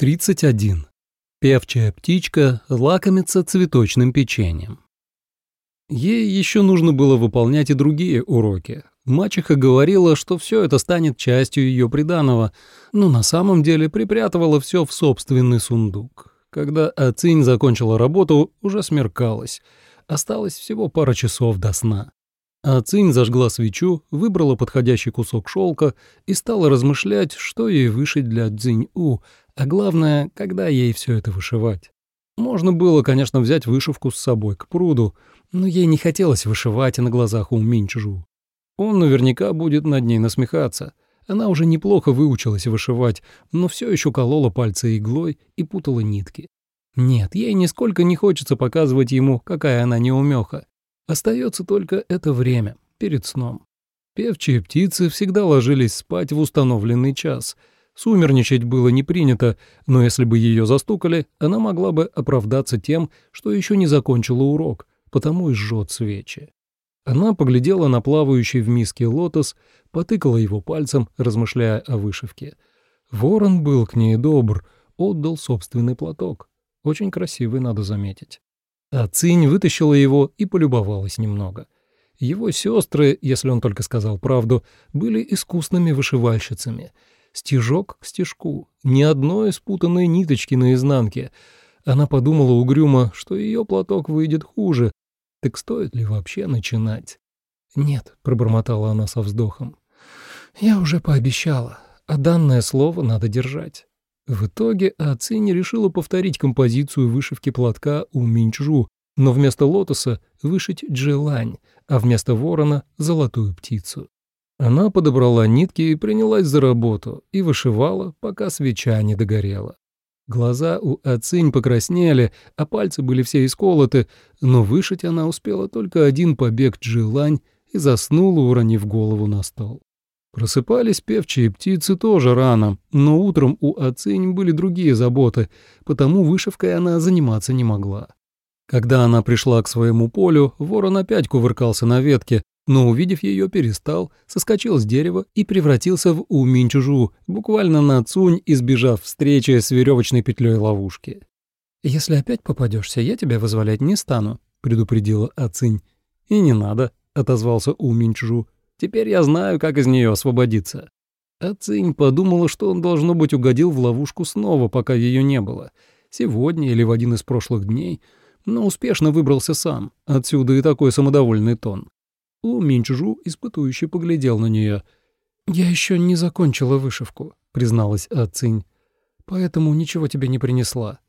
31. Певчая птичка лакомится цветочным печеньем. Ей еще нужно было выполнять и другие уроки. Мачеха говорила, что все это станет частью ее приданого, но на самом деле припрятывала все в собственный сундук. Когда Ацинь закончила работу, уже смеркалось. Осталось всего пара часов до сна. А Цинь зажгла свечу, выбрала подходящий кусок шелка и стала размышлять, что ей вышить для Цзинь-У, а главное, когда ей все это вышивать. Можно было, конечно, взять вышивку с собой к пруду, но ей не хотелось вышивать на глазах у Минчжу. Он наверняка будет над ней насмехаться. Она уже неплохо выучилась вышивать, но все еще колола пальцы иглой и путала нитки. Нет, ей нисколько не хочется показывать ему, какая она неумеха. Остается только это время, перед сном. Певчие птицы всегда ложились спать в установленный час. Сумерничать было не принято, но если бы ее застукали, она могла бы оправдаться тем, что еще не закончила урок, потому и жжет свечи. Она поглядела на плавающий в миске лотос, потыкала его пальцем, размышляя о вышивке. Ворон был к ней добр, отдал собственный платок. Очень красивый, надо заметить. А Цинь вытащила его и полюбовалась немного. Его сестры, если он только сказал правду, были искусными вышивальщицами. Стежок к стежку, ни одной спутанной ниточки на изнанке. Она подумала угрюмо, что ее платок выйдет хуже. Так стоит ли вообще начинать? «Нет», — пробормотала она со вздохом. «Я уже пообещала, а данное слово надо держать». В итоге Ацинь решила повторить композицию вышивки платка у Минчжу, но вместо лотоса вышить джелань, а вместо ворона — золотую птицу. Она подобрала нитки и принялась за работу, и вышивала, пока свеча не догорела. Глаза у Ацинь покраснели, а пальцы были все исколоты, но вышить она успела только один побег джелань и заснула, уронив голову на стол. Просыпались певчие птицы тоже рано, но утром у Ацинь были другие заботы, потому вышивкой она заниматься не могла. Когда она пришла к своему полю, ворон опять кувыркался на ветке, но, увидев ее, перестал, соскочил с дерева и превратился в Уминчужу, буквально на Цунь, избежав встречи с веревочной петлей ловушки. «Если опять попадешься, я тебя вызволять не стану», — предупредила Ацинь. «И не надо», — отозвался Уминчжу. Теперь я знаю, как из нее освободиться». А Цинь подумала, что он, должно быть, угодил в ловушку снова, пока ее не было. Сегодня или в один из прошлых дней, но успешно выбрался сам. Отсюда и такой самодовольный тон. У Минчжу испытующе поглядел на нее. «Я еще не закончила вышивку», — призналась Ацинь. «Поэтому ничего тебе не принесла».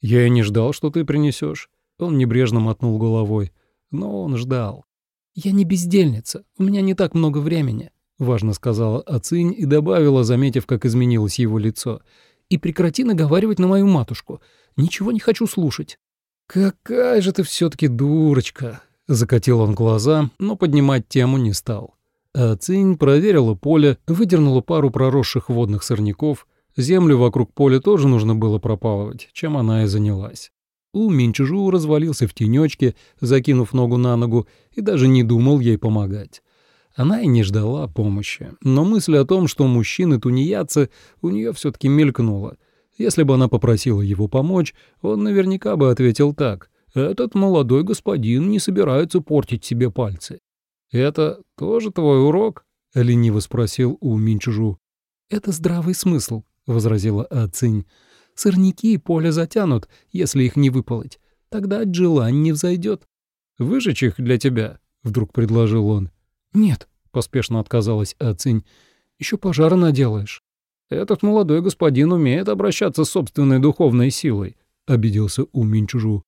«Я и не ждал, что ты принесешь. Он небрежно мотнул головой. Но он ждал. «Я не бездельница, у меня не так много времени», — важно сказала Ацинь и добавила, заметив, как изменилось его лицо. «И прекрати наговаривать на мою матушку. Ничего не хочу слушать». «Какая же ты все-таки дурочка!» — закатил он глаза, но поднимать тему не стал. Ацинь проверила поле, выдернула пару проросших водных сорняков. Землю вокруг поля тоже нужно было пропалывать, чем она и занялась. У Минчжу развалился в тенечке, закинув ногу на ногу, и даже не думал ей помогать. Она и не ждала помощи, но мысль о том, что мужчины тунеядцы, у нее все-таки мелькнула. Если бы она попросила его помочь, он наверняка бы ответил так. «Этот молодой господин не собирается портить себе пальцы». «Это тоже твой урок?» — лениво спросил у Минчжу. «Это здравый смысл», — возразила Ацинь. Сорняки и поле затянут, если их не выполоть. Тогда Джилань не взойдет. «Выжечь их для тебя», — вдруг предложил он. «Нет», — поспешно отказалась Ацинь. «Еще пожара наделаешь». «Этот молодой господин умеет обращаться с собственной духовной силой», — обиделся У Минчужу.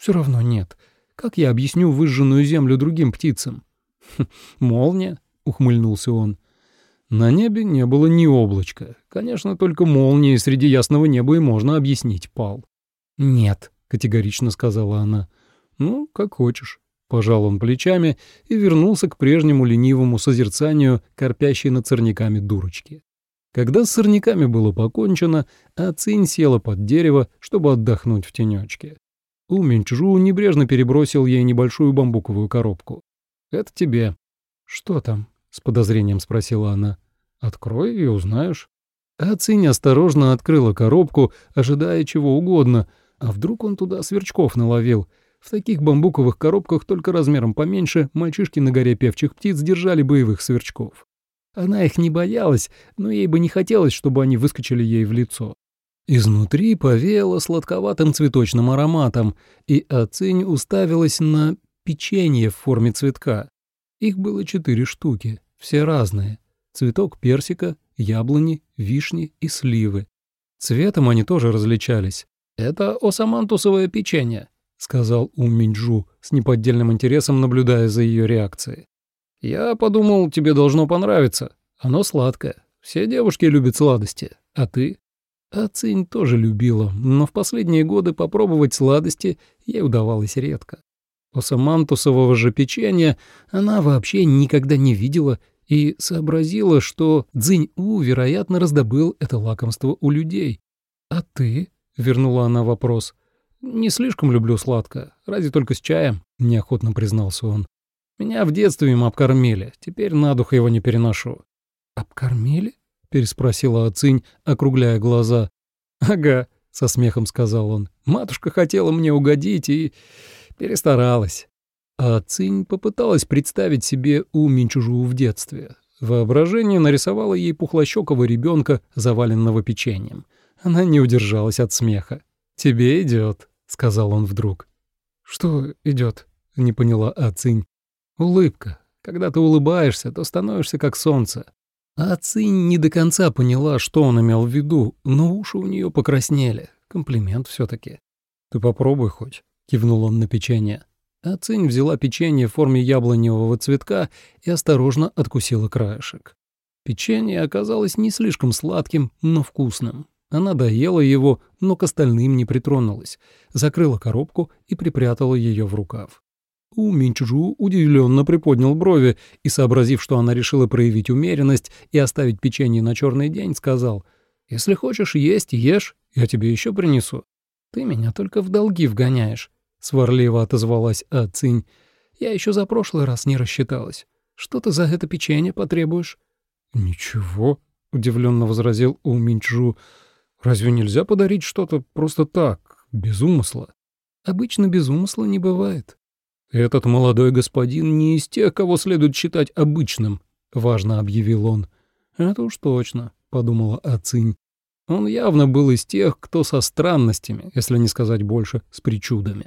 «Все равно нет. Как я объясню выжженную землю другим птицам?» «Хм, «Молния», — ухмыльнулся он. На небе не было ни облачка. Конечно, только молнией среди ясного неба и можно объяснить пал. «Нет», — категорично сказала она. «Ну, как хочешь». Пожал он плечами и вернулся к прежнему ленивому созерцанию, корпящей над сорняками дурочки. Когда с сорняками было покончено, Ацинь села под дерево, чтобы отдохнуть в тенечке. У Минчжу небрежно перебросил ей небольшую бамбуковую коробку. «Это тебе». «Что там?» — с подозрением спросила она. «Открой и узнаешь». А осторожно открыла коробку, ожидая чего угодно, а вдруг он туда сверчков наловил. В таких бамбуковых коробках только размером поменьше мальчишки на горе певчих птиц держали боевых сверчков. Она их не боялась, но ей бы не хотелось, чтобы они выскочили ей в лицо. Изнутри повеяло сладковатым цветочным ароматом, и Ацинь уставилась на печенье в форме цветка. Их было четыре штуки, все разные. Цветок персика, яблони, вишни и сливы. Цветом они тоже различались. «Это осамантусовое печенье», — сказал Ум Минджу, с неподдельным интересом наблюдая за ее реакцией. «Я подумал, тебе должно понравиться. Оно сладкое. Все девушки любят сладости. А ты?» А Цинь тоже любила, но в последние годы попробовать сладости ей удавалось редко. Осамантусового же печенья она вообще никогда не видела и сообразила, что Цзинь-У, вероятно, раздобыл это лакомство у людей. «А ты?» — вернула она вопрос. «Не слишком люблю сладкое, разве только с чаем», — неохотно признался он. «Меня в детстве им обкормили, теперь на дух его не переношу». «Обкормили?» — переспросила Ацинь, округляя глаза. «Ага», — со смехом сказал он. «Матушка хотела мне угодить и перестаралась». А Цинь попыталась представить себе У Минчужу в детстве. Воображение нарисовало ей пухлощекого ребенка, заваленного печеньем. Она не удержалась от смеха. «Тебе идет», — сказал он вдруг. «Что идет?» — не поняла Ацинь. «Улыбка. Когда ты улыбаешься, то становишься как солнце». Ацинь не до конца поняла, что он имел в виду, но уши у нее покраснели. Комплимент все таки «Ты попробуй хоть», — кивнул он на печенье. А Цинь взяла печенье в форме яблоневого цветка и осторожно откусила краешек. Печенье оказалось не слишком сладким, но вкусным. Она доела его, но к остальным не притронулась, закрыла коробку и припрятала ее в рукав. У Минчжу удивленно приподнял брови и, сообразив, что она решила проявить умеренность и оставить печенье на черный день, сказал, «Если хочешь есть, ешь, я тебе еще принесу. Ты меня только в долги вгоняешь. — сварливо отозвалась Ацинь. «Я еще за прошлый раз не рассчиталась. Что ты за это печенье потребуешь?» «Ничего», — удивленно возразил У Минчжу. «Разве нельзя подарить что-то просто так, без умысла?» «Обычно без умысла не бывает». «Этот молодой господин не из тех, кого следует считать обычным», — важно объявил он. «Это уж точно», — подумала Ацинь. Он явно был из тех, кто со странностями, если не сказать больше, с причудами.